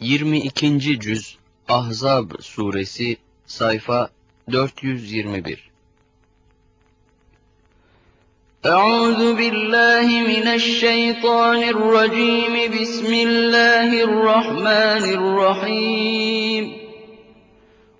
22. cüz Ahzab suresi sayfa 421 Euzu billahi mineşşeytanirracim Bismillahirrahmanirrahim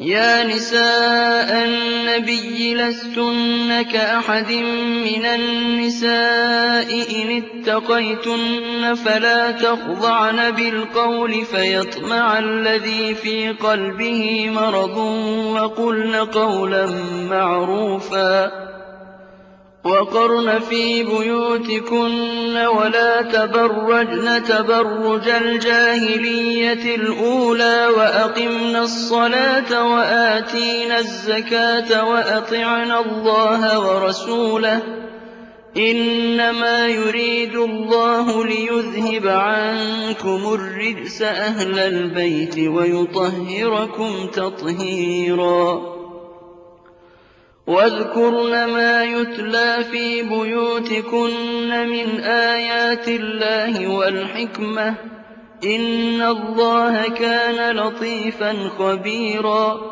يَا نِسَاءَ النَّبِيِّ لَسْتُنَّ كَأَحَدٍ مِّنَ النِّسَاءِ إِنِ اتَّقَيْتُنَّ فَلَا تَخْضَعْنَ بِالْقَوْلِ فَيَطْمَعَ الَّذِي فِي قَلْبِهِ مَرَضٌ وَقُلْنَ قَوْلًا مَّعْرُوفًا وَقَرْنَ فِي بُيُوتِكُنَّ وَلَا تَبَرَّجْنَ تَبَرُّجَ الْجَاهِلِيَّةِ الْأُولَىٰ وَأَقِمْنَ الصَّلَاةَ وَآتِينَ الزَّكَاةَ وَأَطِعْنَ اللَّهَ وَرَسُولَهُ ۚ. إِنَّمَا يُرِيدُ اللَّهُ لِيُذْهِبَ عَنكُمُ الرِّجْسَ أَهْلَ الْبَيْتِ وَيُطَهِّرَكُمْ تَطْهِيرًا. وَاذْكُرْنَ مَا يُتْلَىٰ فِي بُيُوتِكُنَّ مِنْ آيَاتِ اللَّهِ وَالْحِكْمَةِ ۚ إِنَّ اللَّهَ كَانَ لَطِيفًا خَبِيرًا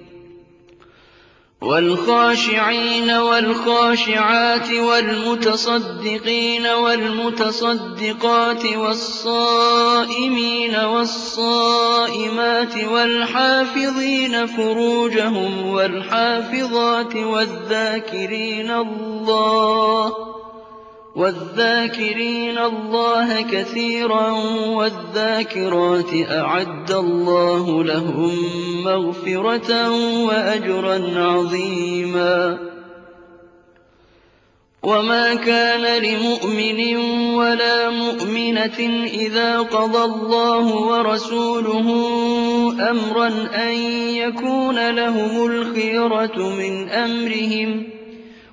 وَالْخَاشِعِينَ وَالْخَاشِعَاتِ وَالْمُتَصَدِّقِينَ وَالْمُتَصَدِّقَاتِ وَالصَّائِمِينَ وَالصَّائِمَاتِ وَالْحَافِظِينَ فُرُوجَهُمْ وَالْحَافِظَاتِ وَالذَّاكِرِينَ اللَّهَ وَالذَّاكِرِينَ اللَّهَ كَثِيرًا وَالذَّاكِرَاتِ أَعَدَّ اللَّهُ لَهُم مَّغْفِرَةً وَأَجْرًا عَظِيمًا. وَمَا كَانَ لِمُؤْمِنٍ وَلَا مُؤْمِنَةٍ إِذَا قَضَى اللَّهُ وَرَسُولُهُ أَمْرًا أَن يَكُونَ لَهُمُ الْخِيَرَةُ مِنْ أَمْرِهِمْ ۗ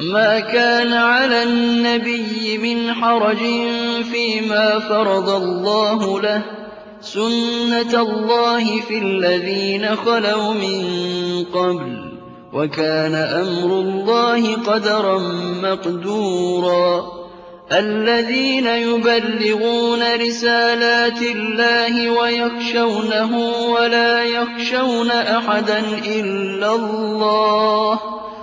مَا كَانَ عَلَى النَّبِيِّ مِنْ حَرَجٍ فِيمَا فَرَضَ اللَّهُ لَهُ ۖ سُنَّةَ اللَّهِ فِي الَّذِينَ خَلَوْا مِن قَبْلُ ۚ وَكَانَ أَمْرُ اللَّهِ قَدَرًا مَّقْدُورًا. الَّذِينَ يُبَلِّغُونَ رِسَالَاتِ اللَّهِ وَيَخْشَوْنَهُ وَلَا يَخْشَوْنَ أَحَدًا إِلَّا اللَّهَ ۗ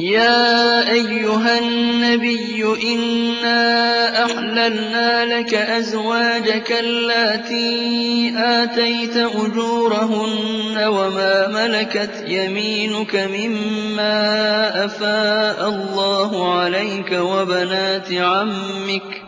يَا أَيُّهَا النَّبِيُّ إِنَّا أَحْلَلْنَا لَكَ أَزْوَاجَكَ اللَّاتِي آتَيْتَ أُجُورَهُنَّ وَمَا مَلَكَتْ يَمِينُكَ مِمَّا أَفَاءَ اللَّهُ عَلَيْكَ وَبَنَاتِ عَمِّكَ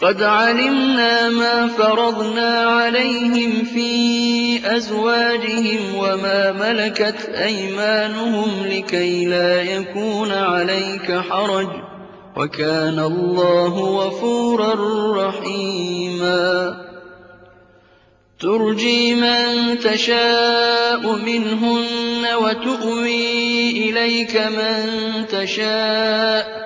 قَدْ عَلِمْنَا مَا فَرَضْنَا عَلَيْهِمْ فِي أَزْوَاجِهِمْ وَمَا مَلَكَتْ أَيْمَانُهُمْ لِكَيْلَا يَكُونَ عَلَيْكَ حَرَجٌ ۗ وَكَانَ اللَّهُ غَفُورًا رَّحِيمًا تُرْجِي مَن تَشَاءُ مِنْهُنَّ وَتُؤْوِي إِلَيْكَ مَن تَشَاءُ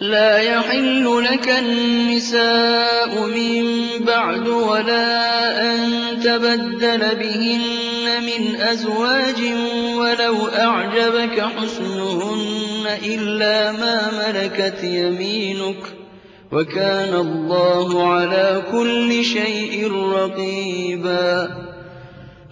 لَّا يَحِلُّ لَكَ النِّسَاءُ مِن بَعْدُ وَلَا أَن تَبَدَّلَ بِهِنَّ مِنْ أَزْوَاجٍ وَلَوْ أَعْجَبَكَ حُسْنُهُنَّ إِلَّا مَا مَلَكَتْ يَمِينُكَ ۗ وَكَانَ اللَّهُ عَلَىٰ كُلِّ شَيْءٍ رَّقِيبًا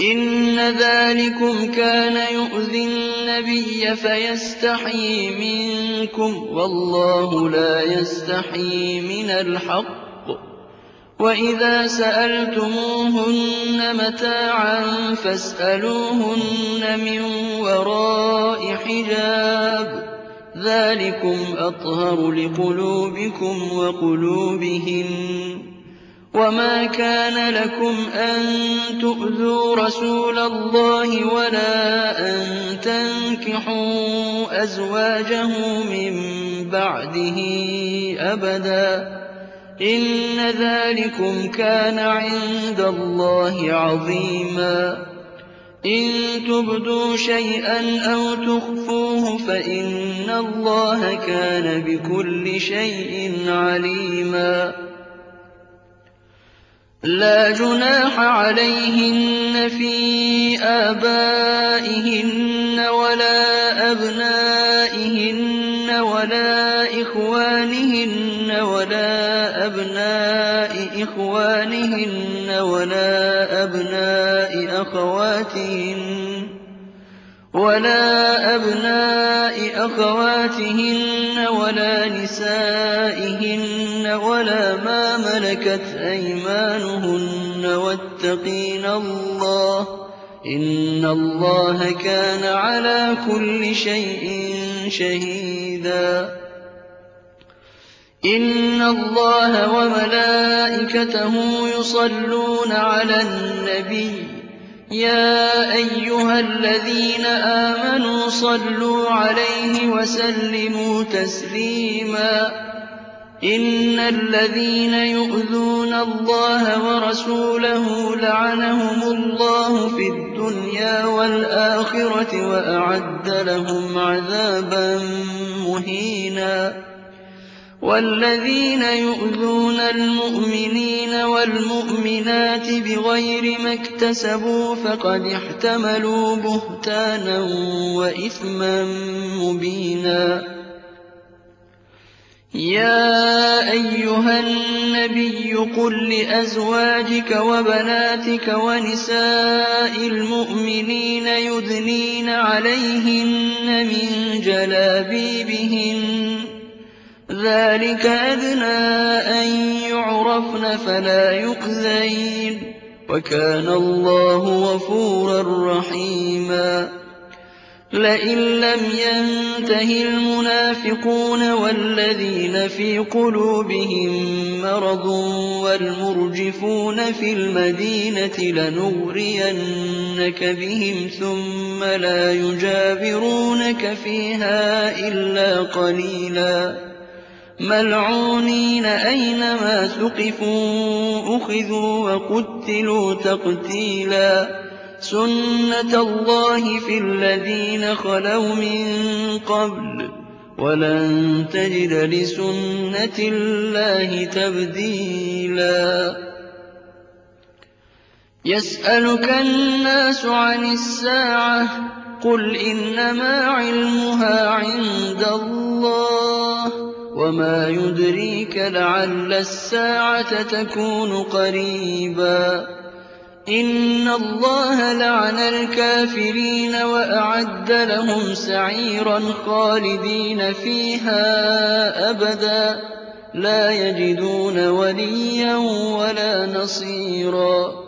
إِنَّ ذَٰلِكُمْ كَانَ يُؤْذِي النَّبِيَّ فَيَسْتَحْيِي مِنكُمْ ۖ وَاللَّهُ لَا يَسْتَحْيِي مِنَ الْحَقِّ ۚ وَإِذَا سَأَلْتُمُوهُنَّ مَتَاعًا فَاسْأَلُوهُنَّ مِن وَرَاءِ حِجَابٍ ۚ ذَٰلِكُمْ أَطْهَرُ لِقُلُوبِكُمْ وَقُلُوبِهِنَّ وَمَا كَانَ لَكُمْ أَن تُؤْذُوا رَسُولَ اللَّهِ وَلَا أَن تَنكِحُوا أَزْوَاجَهُ مِن بَعْدِهِ أَبَدًا ۚ إِنَّ ذَٰلِكُمْ كَانَ عِندَ اللَّهِ عَظِيمًا إِن تُبْدُوا شَيْئًا أَوْ تُخْفُوهُ فَإِنَّ اللَّهَ كَانَ بِكُلِّ شَيْءٍ عَلِيمًا لَّا جُنَاحَ عَلَيْهِنَّ فِي آبَائِهِنَّ وَلَا أَبْنَائِهِنَّ وَلَا إِخْوَانِهِنَّ وَلَا أَبْنَاءِ إِخْوَانِهِنَّ وَلَا أَبْنَاءِ أَخَوَاتِهِنَّ وَلَا نِسَائِهِنَّ وَلَا مَا مَلَكَتْ أَيْمَانُهُنَّ ۖ وَاتَّقِينَ اللَّهَ ۚ إِنَّ اللَّهَ كَانَ عَلَىٰ كُلِّ شَيْءٍ شَهِيدًا. إِنَّ اللَّهَ وَمَلَائِكَتَهُ يُصَلُّونَ عَلَى النَّبِيِّ ۚ يَا أَيُّهَا الَّذِينَ آمَنُوا صَلُّوا عَلَيْهِ وَسَلِّمُوا تَسْلِيمًا. إِنَّ الَّذِينَ يُؤْذُونَ اللَّهَ وَرَسُولَهُ لَعَنَهُمُ اللَّهُ فِي الدُّنْيَا وَالْآخِرَةِ وَأَعَدَّ لَهُمْ عَذَابًا مُّهِينًا. وَالَّذِينَ يُؤْذُونَ الْمُؤْمِنِينَ وَالْمُؤْمِنَاتِ بِغَيْرِ مَا اكْتَسَبُوا فَقَدِ احْتَمَلُوا بُهْتَانًا وَإِثْمًا مُّبِينًا. يَا أَيُّهَا النَّبِيُّ قُل لِّأَزْوَاجِكَ وَبَنَاتِكَ وَنِسَاءِ الْمُؤْمِنِينَ يُدْنِينَ عَلَيْهِنَّ مِن جَلَابِيبِهِنَّ ۚ ذَٰلِكَ أَدْنَىٰ أَن يُعْرَفْنَ فَلَا يُؤْذَيْنَ ۗ وَكَانَ اللَّهُ غَفُورًا رَّحِيمًا. لَئِن لَّمْ يَنتَهِ الْمُنَافِقُونَ وَالَّذِينَ فِي قُلُوبِهِم مَّرَضٌ وَالْمُرْجِفُونَ فِي الْمَدِينَةِ لَنُغْرِيَنَّكَ بِهِمْ ثُمَّ لَا يُجَاوِرُونَكَ فِيهَا إِلَّا قَلِيلًا. مَّلْعُونِينَ ۖ أَيْنَمَا ثُقِفُوا أُخِذُوا وَقُتِّلُوا تَقْتِيلًا سُنَّتَ اللَّهِ فِي الَّذِينَ خَلَوْا مِن قَبْلُ ۖ وَلَن تَجِدَ لِسُنَّةِ اللَّهِ تَبْدِيلًا يَسْأَلُكَ النَّاسُ عَنِ السَّاعَةِ ۖ قُلْ إِنَّمَا عِلْمُهَا عِندَ اللَّهِ ۚ وَمَا يُدْرِيكَ لَعَلَّ السَّاعَةَ تَكُونُ قَرِيبًا إِنَّ اللَّهَ لَعَنَ الْكَافِرِينَ وَأَعَدَّ لَهُمْ سَعِيرًا خَالِدِينَ فِيهَا أَبَدًا لَّا يَجِدُونَ وَلِيًّا وَلَا نَصِيرًا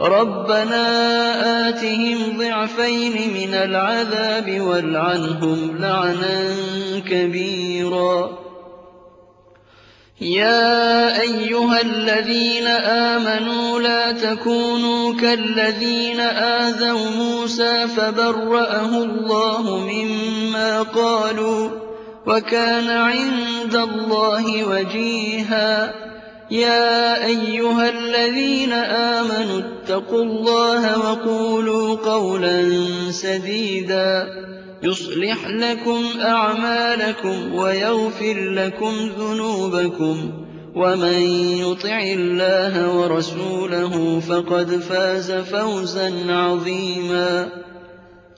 رَبَّنَا آتِهِمْ ضِعْفَيْنِ مِنَ الْعَذَابِ وَالْعَنْهُمْ لَعْنًا كَبِيرًا. يَا أَيُّهَا الَّذِينَ آمَنُوا لَا تَكُونُوا كَالَّذِينَ آذَوْا مُوسَىٰ فَبَرَّأَهُ اللَّهُ مِمَّا قَالُوا ۚ وَكَانَ عِندَ اللَّهِ وَجِيهًا. يَا أَيُّهَا الَّذِينَ آمَنُوا اتَّقُوا اللَّهَ وَقُولُوا قَوْلًا سَدِيدًا. يُصْلِحْ لَكُمْ أَعْمَالَكُمْ وَيَغْفِرْ لَكُمْ ذُنُوبَكُمْ ۗ. وَمَن يُطِعِ اللَّهَ وَرَسُولَهُ فَقَدْ فَازَ فَوْزًا عَظِيمًا.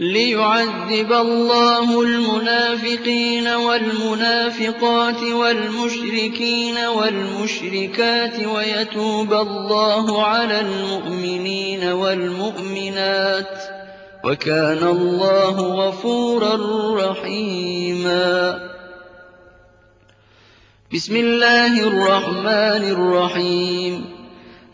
لِّيُعَذِّبَ اللَّهُ الْمُنَافِقِينَ وَالْمُنَافِقَاتِ وَالْمُشْرِكِينَ وَالْمُشْرِكَاتِ وَيَتُوبَ اللَّهُ عَلَى الْمُؤْمِنِينَ وَالْمُؤْمِنَاتِ ۗ وَكَانَ اللَّهُ غَفُورًا رَّحِيمًا. بِسْمِ اللَّهِ الرَّحْمَٰنِ الرَّحِيمِ.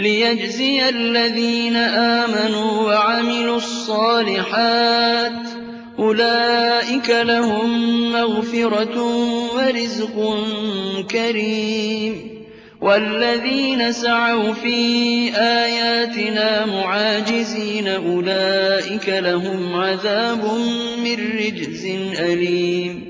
لِيَجْزِيَ الَّذِينَ آمَنُوا وَعَمِلُوا الصَّالِحَاتِ ۚ أُولَٰئِكَ لَهُم مَّغْفِرَةٌ وَرِزْقٌ كَرِيمٌ وَالَّذِينَ سَعَوْا فِي آيَاتِنَا مُعَاجِزِينَ أُولَٰئِكَ لَهُمْ عَذَابٌ مِّن رِّجْزٍ أَلِيمٌ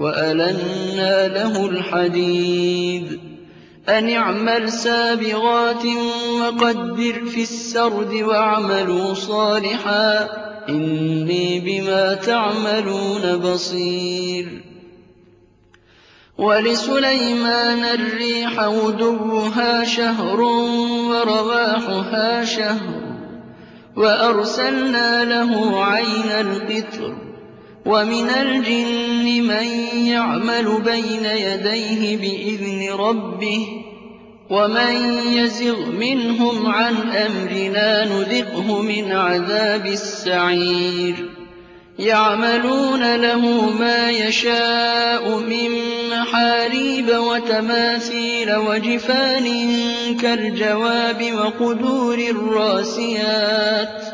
وَأَلَنَّا لَهُ الْحَدِيدَ. أَنِ اعْمَلْ سَابِغَاتٍ وَقَدِّرْ فِي السَّرْدِ وَاعْمَلُوا صَالِحًا ۖ إِنِّي بِمَا تَعْمَلُونَ بَصِيرٌ. وَلِسُلَيْمَانَ الرِّيحَ غُدُوُّهَا شَهْرٌ وَرَوَاحُهَا شَهْرٌ وَأَرْسَلْنَا لَهُ عَيْنَ الْقِطْرِ وَمِنَ الْجِنِّ مَن يَعْمَلُ بَيْنَ يَدَيْهِ بِإِذْنِ رَبِّهِ ۖ وَمَن يَزِغْ مِنْهُمْ عَنْ أَمْرِنَا نُذِقْهُ مِنْ عَذَابِ السَّعِيرِ يَعْمَلُونَ لَهُ مَا يَشَاءُ مِن مَّحَارِيبَ وَتَمَاثِيلَ وَجِفَانٍ كَالْجَوَابِ وَقُدُورٍ رَّاسِيَاتٍ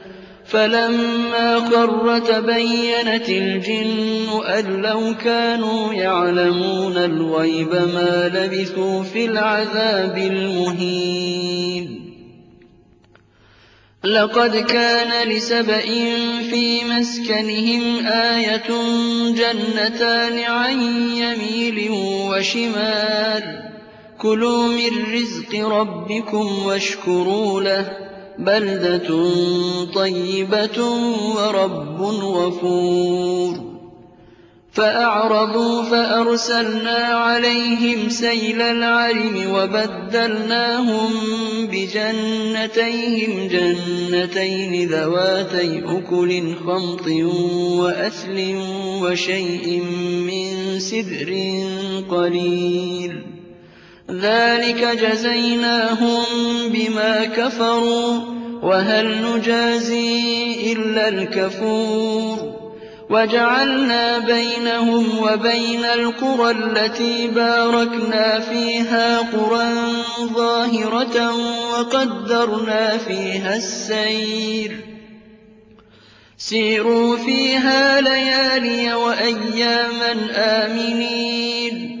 فَلَمَّا خَرَّ تَبَيَّنَتِ الْجِنُّ أَن لَّوْ كَانُوا يَعْلَمُونَ الْغَيْبَ مَا لَبِثُوا فِي الْعَذَابِ الْمُهِينِ. لَقَدْ كَانَ لِسَبَإٍ فِي مَسْكَنِهِمْ آيَةٌ جَنَّتَانِ عَن يَمِينٍ وَشِمَالٍ ۖ. كُلُوا مِن رِّزْقِ رَبِّكُمْ وَاشْكُرُوا لَهُ ۚ بَلْدَةٌ طَيِّبَةٌ وَرَبٌّ غَفُورٌ. فَأَعْرَضُوا فَأَرْسَلْنَا عَلَيْهِمْ سَيْلَ الْعَرِمِ وَبَدَّلْنَاهُم بِجَنَّتَيْهِمْ جَنَّتَيْنِ ذَوَاتَيْ أُكُلٍ خَمْطٍ وَأَثْلٍ وَشَيْءٍ مِّن سِدْرٍ قَلِيلٍ. ذَٰلِكَ جَزَيْنَاهُم بِمَا كَفَرُوا ۖ وَهَلْ نُجَازِي إِلَّا الْكَفُورَ وَجَعَلْنَا بَيْنَهُمْ وَبَيْنَ الْقُرَى الَّتِي بَارَكْنَا فِيهَا قُرًى ظَاهِرَةً وَقَدَّرْنَا فِيهَا السَّيْرَ ۖ سِيرُوا فِيهَا لَيَالِيَ وَأَيَّامًا آمِنِينَ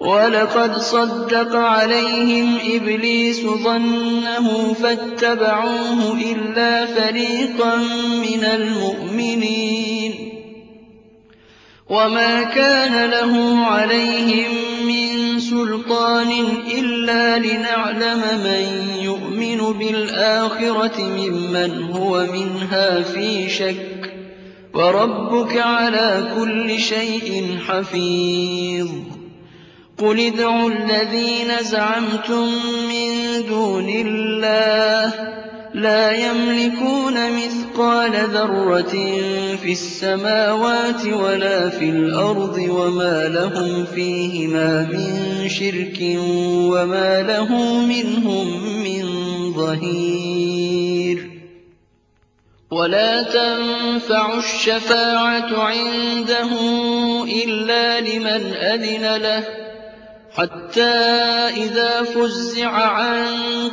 وَلَقَدْ صَدَّقَ عَلَيْهِمْ إِبْلِيسُ ظَنَّهُ فَاتَّبَعُوهُ إِلَّا فَرِيقًا مِّنَ الْمُؤْمِنِينَ. وَمَا كَانَ لَهُ عَلَيْهِم مِّن سُلْطَانٍ إِلَّا لِنَعْلَمَ مَن يُؤْمِنُ بِالْآخِرَةِ مِمَّنْ هُوَ مِنْهَا فِي شَكٍّ ۗ. وَرَبُّكَ عَلَىٰ كُلِّ شَيْءٍ حَفِيظٌ. قُلِ ادْعُوا الَّذِينَ زَعَمْتُم مِّن دُونِ اللَّهِ ۖ لَا يَمْلِكُونَ مِثْقَالَ ذَرَّةٍ فِي السَّمَاوَاتِ وَلَا فِي الْأَرْضِ وَمَا لَهُمْ فِيهِمَا مِن شِرْكٍ وَمَا لَهُ مِنْهُم مِّن ظَهِيرٍ وَلَا تَنفَعُ الشَّفَاعَةُ عِندَهُ إِلَّا لِمَنْ أَذِنَ لَهُ حَتَّىٰ إِذَا فُزِّعَ عَن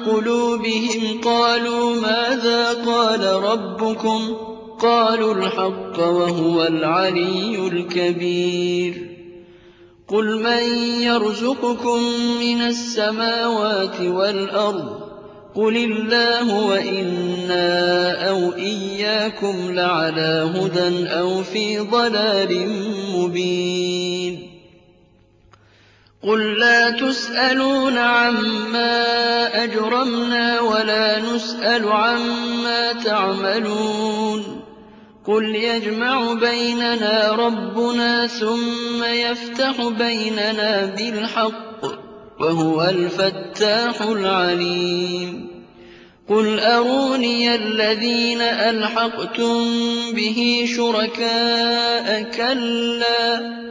قُلُوبِهِمْ قَالُوا مَاذَا قَالَ رَبُّكُمْ ۖ؟ قَالُوا الْحَقَّ وَهُوَ الْعَلِيُّ الْكَبِيرُ. قُلْ مَن يَرْزُقُكُم مِّنَ السَّمَاوَاتِ وَالْأَرْضِ ۖ؟ قُلِ اللَّهُ وَإِنَّا أَوْ إِيَّاكُمْ لَعَلَىٰ هُدًى أَوْ فِي ضَلَالٍ مُّبِينٍ. قُل لَّا تُسْأَلُونَ عَمَّا أَجْرَمْنَا وَلَا نُسْأَلُ عَمَّا تَعْمَلُونَ قُلْ يَجْمَعُ بَيْنَنَا رَبُّنَا ثُمَّ يَفْتَحُ بَيْنَنَا بِالْحَقِّ ۚ وَهُوَ الْفَتَّاحُ الْعَلِيمُ قُلْ أَرُونِيَ الَّذِينَ أَلْحَقْتُم بِهِ شُرَكَاءَ ۖ كَلَّا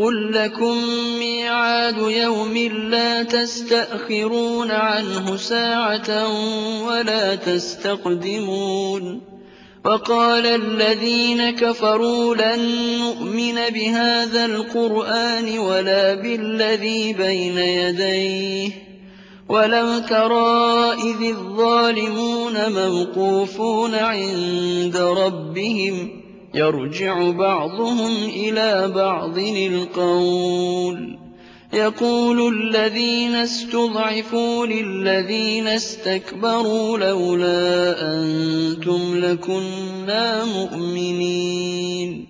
قُل لَّكُم مِّيعَادُ يَوْمٍ لَّا تَسْتَأْخِرُونَ عَنْهُ سَاعَةً وَلَا تَسْتَقْدِمُونَ وَقَالَ الَّذِينَ كَفَرُوا لَن نُّؤْمِنَ بِهَٰذَا الْقُرْآنِ وَلَا بِالَّذِي بَيْنَ يَدَيْهِ وَلَوْ تَرَىٰ إِذِ الظَّالِمُونَ مَوْقُوفُونَ عِندَ رَبِّهِمْ يَرْجِعُ بَعْضُهُمْ إِلَىٰ بَعْضٍ الْقَوْلَ. يَقُولُ الَّذِينَ اسْتُضْعِفُوا لِلَّذِينَ اسْتَكْبَرُوا لَوْلَا أَنتُمْ لَكُنَّا مُؤْمِنِينَ.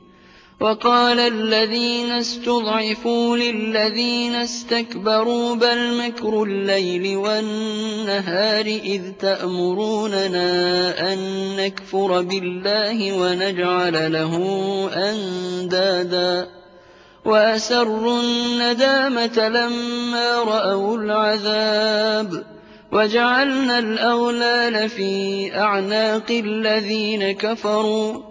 وَقَالَ الَّذِينَ اسْتُضْعِفُوا لِلَّذِينَ اسْتَكْبَرُوا بَلْ مَكْرُ اللَّيْلِ وَالنَّهَارِ إِذْ تَأْمُرُونَنَا أَن نَّكْفُرَ بِاللَّهِ وَنَجْعَلَ لَهُ أَندَادًا وَأَسَرُّوا النَّدَامَةَ لَمَّا رَأَوُا الْعَذَابَ وَجَعَلْنَا الْأَغْلَالَ فِي أَعْنَاقِ الَّذِينَ كَفَرُوا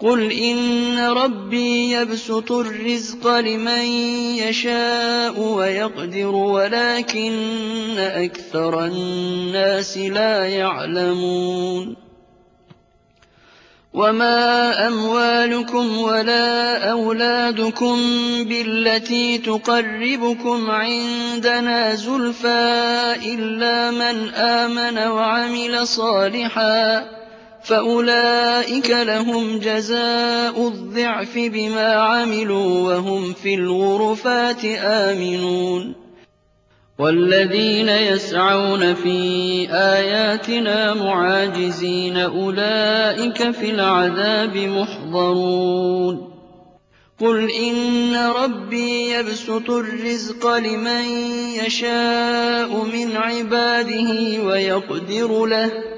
قُلْ إِنَّ رَبِّي يَبْسُطُ الرِّزْقَ لِمَن يَشَاءُ وَيَقْدِرُ وَلَٰكِنَّ أَكْثَرَ النَّاسِ لَا يَعْلَمُونَ وَمَا أَمْوَالُكُمْ وَلَا أَوْلَادُكُم بِالَّتِي تُقَرِّبُكُمْ عِندَنَا زُلْفَىٰ إِلَّا مَنْ آمَنَ وَعَمِلَ صَالِحًا فَأُولَٰئِكَ لَهُمْ جَزَاءُ الضِّعْفِ بِمَا عَمِلُوا وَهُمْ فِي الْغُرُفَاتِ آمِنُونَ. وَالَّذِينَ يَسْعَوْنَ فِي آيَاتِنَا مُعَاجِزِينَ أُولَٰئِكَ فِي الْعَذَابِ مُحْضَرُونَ. قُلْ إِنَّ رَبِّي يَبْسُطُ الرِّزْقَ لِمَن يَشَاءُ مِنْ عِبَادِهِ وَيَقْدِرُ لَهُ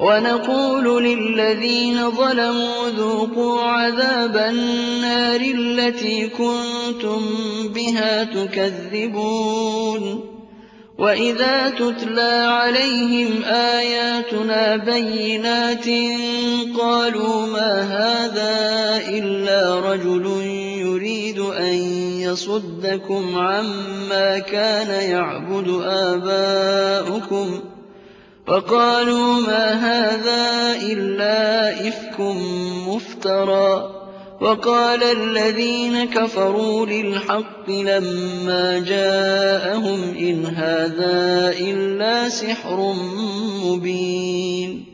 وَنَقُولُ لِلَّذِينَ ظَلَمُوا ذُوقُوا عَذَابَ النَّارِ الَّتِي كُنتُم بِهَا تُكَذِّبُونَ. وَإِذَا تُتْلَىٰ عَلَيْهِمْ آيَاتُنَا بَيِّنَاتٍ قَالُوا مَا هَٰذَا إِلَّا رَجُلٌ يُرِيدُ أَن يَصُدَّكُمْ عَمَّا كَانَ يَعْبُدُ آبَاؤُكُمْ. وَقَالُوا مَا هَٰذَا إِلَّا إِفْكٌ مُّفْتَرًى. وَقَالَ الَّذِينَ كَفَرُوا لِلْحَقِّ لَمَّا جَاءَهُمْ إِنْ هَٰذَا إِلَّا سِحْرٌ مُّبِينٌ.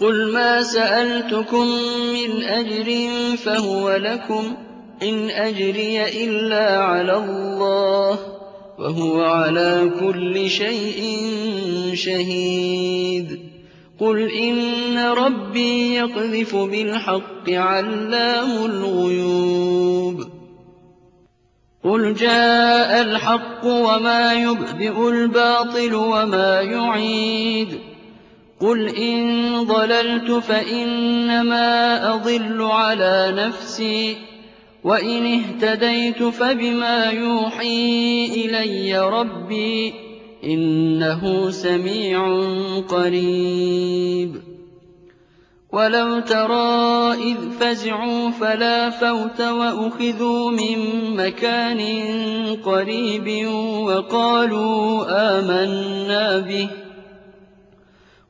قُلْ مَا سَأَلْتُكُم مِّنْ أَجْرٍ فَهُوَ لَكُمْ ۖ إِنْ أَجْرِيَ إِلَّا عَلَى اللَّهِ ۖ وَهُوَ عَلَىٰ كُلِّ شَيْءٍ شَهِيدٌ قُلْ إِنَّ رَبِّي يَقْذِفُ بِالْحَقِّ عَلَّامُ الْغُيُوبِ قُلْ جَاءَ الْحَقُّ وَمَا يُبْدِئُ الْبَاطِلُ وَمَا يُعِيدُ قُلْ إِن ضَلَلْتُ فَإِنَّمَا أَضِلُّ عَلَىٰ نَفْسِي ۖ وَإِنِ اهْتَدَيْتُ فَبِمَا يُوحِي إِلَيَّ رَبِّي ۚ إِنَّهُ سَمِيعٌ قَرِيبٌ وَلَوْ تَرَىٰ إِذْ فَزِعُوا فَلَا فَوْتَ وَأُخِذُوا مِن مَّكَانٍ قَرِيبٍ وَقَالُوا آمَنَّا بِهِ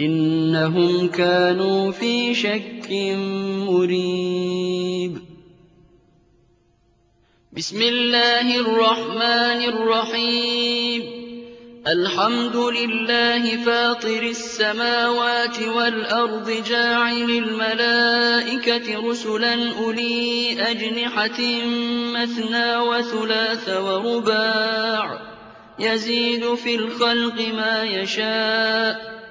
إِنَّهُمْ كَانُوا فِي شَكٍّ مُّرِيبٍ. بسم الله الرحمن الرحيم. الحمد لله فاطر السماوات والأرض جاعل الملائكة رسلا أولي أجنحة مثنى وثلاث ورباع. يزيد في الخلق ما يشاء.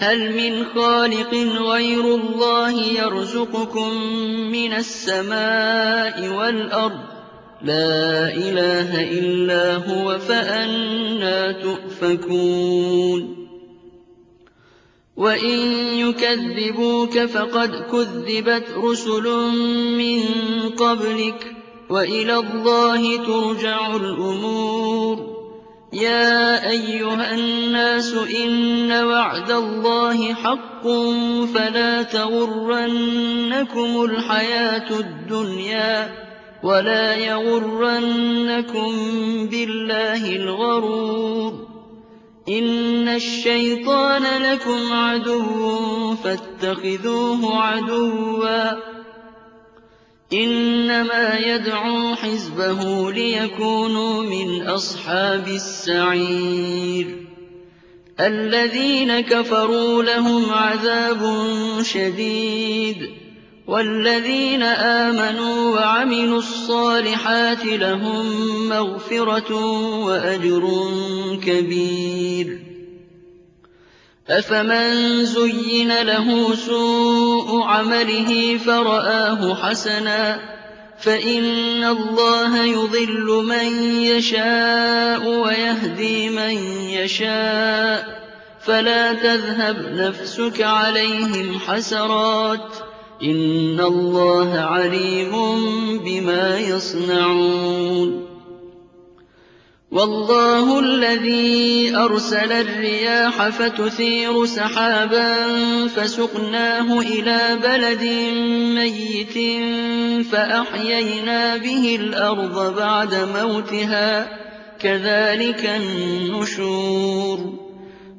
هَلْ مِنْ خَالِقٍ غَيْرُ اللَّهِ يَرْزُقُكُم مِّنَ السَّمَاءِ وَالْأَرْضِ ۚ؟ لَا إِلَٰهَ إِلَّا هُوَ فَأَنَّىٰ تُؤْفَكُونَ. وَإِن يُكَذِّبُوكَ فَقَدْ كُذِّبَتْ رُسُلٌ مِّن قَبْلِكَ ۚ وَإِلَى اللَّهِ تُرْجَعُ الْأُمُورُ. يَا أَيُّهَا النَّاسُ إِنَّ وَعْدَ اللَّهِ حَقٌّ فَلَا تَغُرَّنَّكُمُ الْحَيَاةُ الدُّنْيَا وَلَا يَغُرَّنَّكُم بِاللَّهِ الْغَرُورُ إِنَّ الشَّيْطَانَ لَكُمْ عَدُوٌّ فَاتَّخِذُوهُ عَدُوًّا إِنَّمَا يَدْعُو حِزْبَهُ لِيَكُونُوا مِنْ أَصْحَابِ السَّعِيرِ. الَّذِينَ كَفَرُوا لَهُمْ عَذَابٌ شَدِيدٌ. وَالَّذِينَ آمَنُوا وَعَمِلُوا الصَّالِحَاتِ لَهُم مَّغْفِرَةٌ وَأَجْرٌ كَبِيرٌ. أَفَمَن زُيِّنَ لَهُ سُوءُ عَمَلِهِ فَرَآهُ حَسَنًا ۖ فَإِنَّ اللَّهَ يُضِلُّ مَن يَشَاءُ وَيَهْدِي مَن يَشَاءُ ۖ فَلَا تَذْهَبْ نَفْسُكَ عَلَيْهِمْ حَسَرَاتٍ ۚ إِنَّ اللَّهَ عَلِيمٌ بِمَا يَصْنَعُونَ وَاللَّهُ الَّذِي أَرْسَلَ الرِّيَاحَ فَتُثِيرُ سَحَابًا فَسُقْنَاهُ إِلَىٰ بَلَدٍ مَّيِّتٍ فَأَحْيَيْنَا بِهِ الْأَرْضَ بَعْدَ مَوْتِهَا ۚ. كَذَٰلِكَ النُّشُورُ.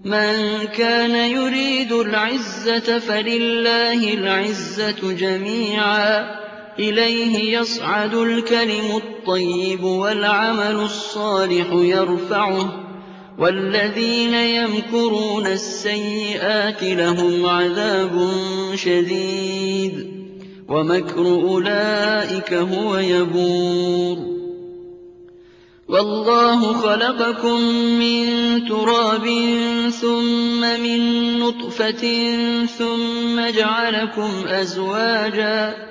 مَن كَانَ يُرِيدُ الْعِزَّةَ فَلِلَّهِ الْعِزَّةُ جَمِيعًا. إِلَيْهِ يَصْعَدُ الْكَلِمُ الطَّيِّبُ وَالْعَمَلُ الصَّالِحُ يَرْفَعُهُ ۚ وَالَّذِينَ يَمْكُرُونَ السَّيِّئَاتِ لَهُمْ عَذَابٌ شَدِيدٌ ۖ وَمَكْرُ أُولَٰئِكَ هُوَ يَبُورُ. وَاللَّهُ خَلَقَكُم مِّن تُرَابٍ ثُمَّ مِن نُّطْفَةٍ ثُمَّ جَعَلَكُمْ أَزْوَاجًا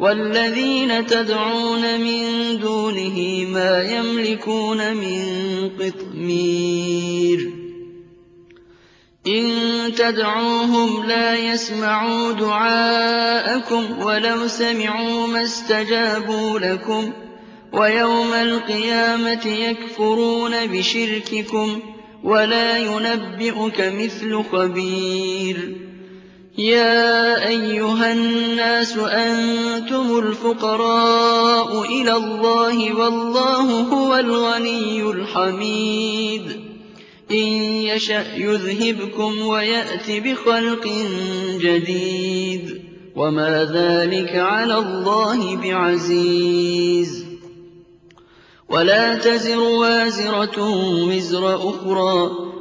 وَالَّذِينَ تَدْعُونَ مِن دُونِهِ مَا يَمْلِكُونَ مِن قِطْمِيرٍ. إِن تَدْعُوهُمْ لَا يَسْمَعُوا دُعَاءَكُمْ وَلَوْ سَمِعُوا مَا اسْتَجَابُوا لَكُمْ ۖ وَيَوْمَ الْقِيَامَةِ يَكْفُرُونَ بِشِرْكِكُمْ ۚ وَلَا يُنَبِّئُكَ مِثْلُ خَبِيرٍ. يَا أَيُّهَا النَّاسُ أَنتُمُ الْفُقَرَاءُ إِلَى اللَّهِ وَاللَّهُ هُوَ الْغَنِيُّ الْحَمِيدُ. إِن يَشَأْ يُذْهِبْكُمْ وَيَأْتِ بِخَلْقٍ جَدِيدٍ. وَمَا ذَٰلِكَ عَلَى اللَّهِ بِعَزِيزٍ. وَلَا تَزِرُ وَازِرَةٌ وِزْرَ أُخْرَىٰ.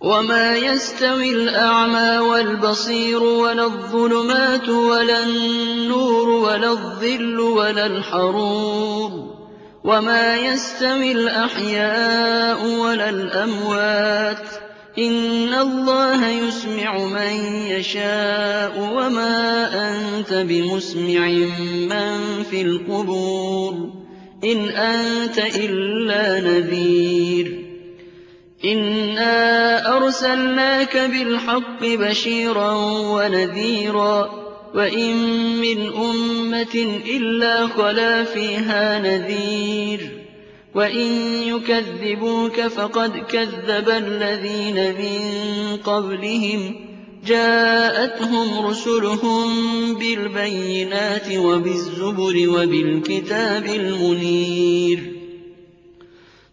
وَمَا يَسْتَوِي الْأَعْمَىٰ وَالْبَصِيرُ وَلَا الظُّلُمَاتُ وَلَا النُّورُ وَلَا الظِّلُّ وَلَا الْحَرُورُ وَمَا يَسْتَوِي الْأَحْيَاءُ وَلَا الْأَمْوَاتُ ۚ إِنَّ اللَّهَ يُسْمِعُ مَن يَشَاءُ ۖ وَمَا أَنتَ بِمُسْمِعٍ مَّن فِي الْقُبُورِ ۚ إِنْ أَنتَ إِلَّا نَذِيرٌ إِنَّا أَرْسَلْنَاكَ بِالْحَقِّ بَشِيرًا وَنَذِيرًا وَإِن مِّنْ أُمَّةٍ إِلَّا خَلَا فِيهَا نَذِيرٌ ۚ وَإِن يُكَذِّبُوكَ فَقَدْ كَذَّبَ الَّذِينَ مِن قَبْلِهِمْ ۖ جَاءَتْهُمْ رُسُلُهُم بِالْبَيِّنَاتِ وَبِالزُّبُرِ وَبِالْكِتَابِ الْمُنِيرِ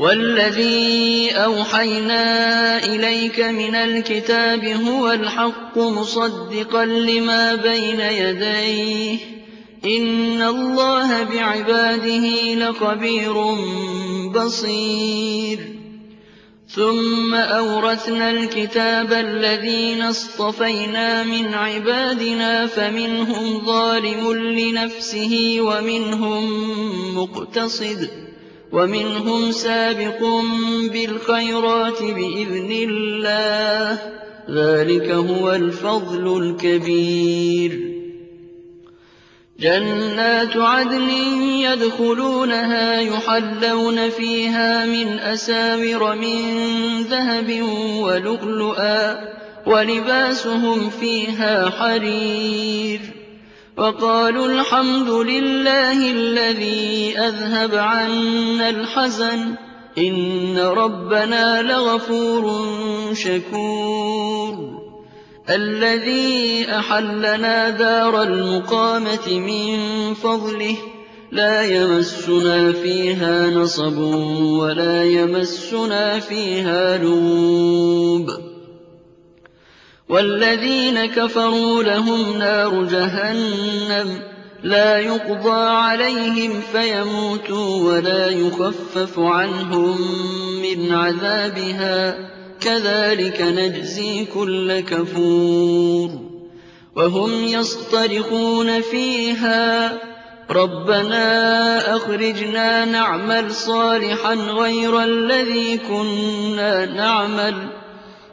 وَالَّذِي أَوْحَيْنَا إِلَيْكَ مِنَ الْكِتَابِ هُوَ الْحَقُّ مُصَدِّقًا لِّمَا بَيْنَ يَدَيْهِ ۗ إِنَّ اللَّهَ بِعِبَادِهِ لَخَبِيرٌ بَصِيرٌ. ثُمَّ أَوْرَثْنَا الْكِتَابَ الَّذِينَ اصْطَفَيْنَا مِنْ عِبَادِنَا فَمِنْهُمْ ظَالِمٌ لِّنَفْسِهِ وَمِنْهُم مُّقْتَصِدٌ وَمِنْهُمْ سَابِقٌ بِالْخَيْرَاتِ بِإِذْنِ اللَّهِ ۚ. ذَٰلِكَ هُوَ الْفَضْلُ الْكَبِيرُ. جَنَّاتُ عَدْنٍ يَدْخُلُونَهَا يُحَلَّوْنَ فِيهَا مِنْ أَسَاوِرَ مِن ذَهَبٍ وَلُؤْلُؤًا ۖ وَلِبَاسُهُمْ فِيهَا حَرِيرٌ. وَقَالُوا الْحَمْدُ لِلَّهِ الَّذِي أَذْهَبَ عَنَّا الْحَزَنَ ۖ إِنَّ رَبَّنَا لَغَفُورٌ شَكُورٌ. الَّذِي أَحَلَّنَا دَارَ الْمُقَامَةِ مِن فَضْلِهِ لَا يَمَسُّنَا فِيهَا نَصَبٌ وَلَا يَمَسُّنَا فِيهَا لُغُوبٌ وَالَّذِينَ كَفَرُوا لَهُمْ نَارُ جَهَنَّمَ لَا يُقْضَىٰ عَلَيْهِمْ فَيَمُوتُوا وَلَا يُخَفَّفُ عَنْهُم مِّنْ عَذَابِهَا ۚ. كَذَٰلِكَ نَجْزِي كُلَّ كَفُورٍ. وَهُمْ يَصْطَرِخُونَ فِيهَا. رَبَّنَا أَخْرِجْنَا نَعْمَلْ صَالِحًا غَيْرَ الَّذِي كُنَّا نَعْمَلُ.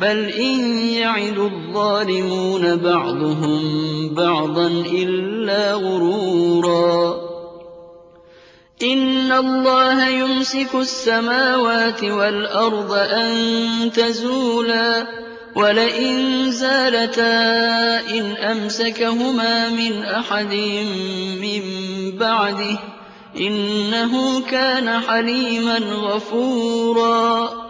بَلْ إِن يَعِدُ الظَّالِمُونَ بَعْضُهُم بَعْضًا إِلَّا غُرُورًا. إِنَّ اللَّهَ يُمْسِكُ السَّمَاوَاتِ وَالْأَرْضَ أَن تَزُولَا ۚ وَلَئِن زَالَتَا إِنْ أَمْسَكَهُمَا مِنْ أَحَدٍ مِّن بَعْدِهِ ۚ إِنَّهُ كَانَ حَلِيمًا غَفُورًا.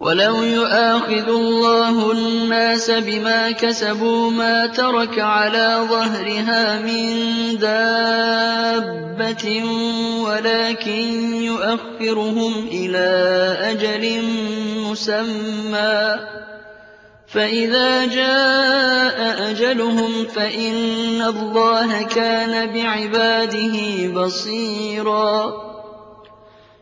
وَلَوْ يُؤَاخِذُ اللَّهُ النَّاسَ بِمَا كَسَبُوا مَا تَرَكَ عَلَىٰ ظَهْرِهَا مِن دَابَّةٍ وَلَٰكِن يُؤَخِّرُهُمْ إِلَىٰ أَجَلٍ مُّسَمًّى ۖ فَإِذَا جَاءَ أَجَلُهُمْ فَإِنَّ اللَّهَ كَانَ بِعِبَادِهِ بَصِيرًا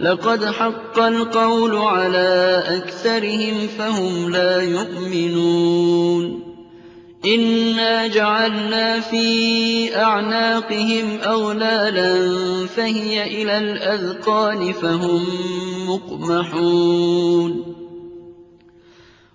لَقَدْ حَقَّ الْقَوْلُ عَلَىٰ أَكْثَرِهِمْ فَهُمْ لَا يُؤْمِنُونَ. إِنَّا جَعَلْنَا فِي أَعْنَاقِهِمْ أَغْلَالًا فَهِيَ إِلَى الْأَذْقَانِ فَهُم مُّقْمَحُونَ.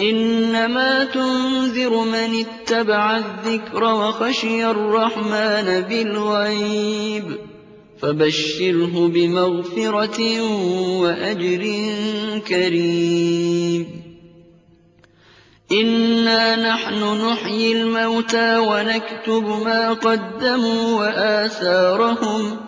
إِنَّمَا تُنذِرُ مَنِ اتَّبَعَ الذِّكْرَ وَخَشِيَ الرَّحْمَٰنَ بِالْغَيْبِ ۖ فَبَشِّرْهُ بِمَغْفِرَةٍ وَأَجْرٍ كَرِيمٍ. إِنَّا نَحْنُ نُحْيِي الْمَوْتَىٰ وَنَكْتُبُ مَا قَدَّمُوا وَآثَارَهُمْ ۚ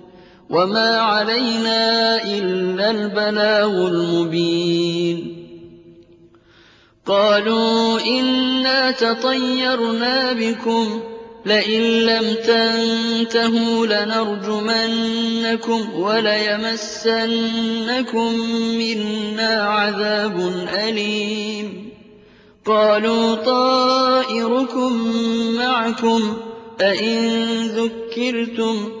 وَمَا عَلَيْنَا إِلَّا الْبَلَاغُ الْمُبِينُ قَالُوا إِنَّا تَطَيَّرْنَا بِكُمْ ۖ لَئِن لَّمْ تَنتَهُوا لَنَرْجُمَنَّكُمْ وَلَيَمَسَّنَّكُم مِّنَّا عَذَابٌ أَلِيمٌ قَالُوا طَائِرُكُم مَّعَكُمْ ۚ أَئِن ذُكِّرْتُم ۚ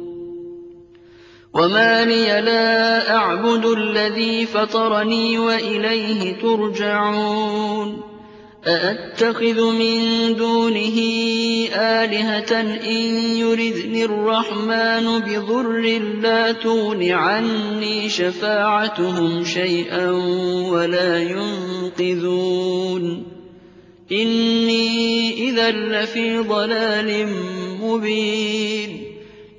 وَمَا لِيَ لَا أَعْبُدُ الَّذِي فَطَرَنِي وَإِلَيْهِ تُرْجَعُونَ أَأَتَّخِذُ مِن دُونِهِ آلِهَةً إِن يُرِدْنِ الرَّحْمَٰنُ بِضُرٍّ لَّا تُغْنِ عَنِّي شَفَاعَتُهُمْ شَيْئًا وَلَا يُنقِذُونِ إِنِّي إِذًا لَّفِي ضَلَالٍ مُّبِينٍ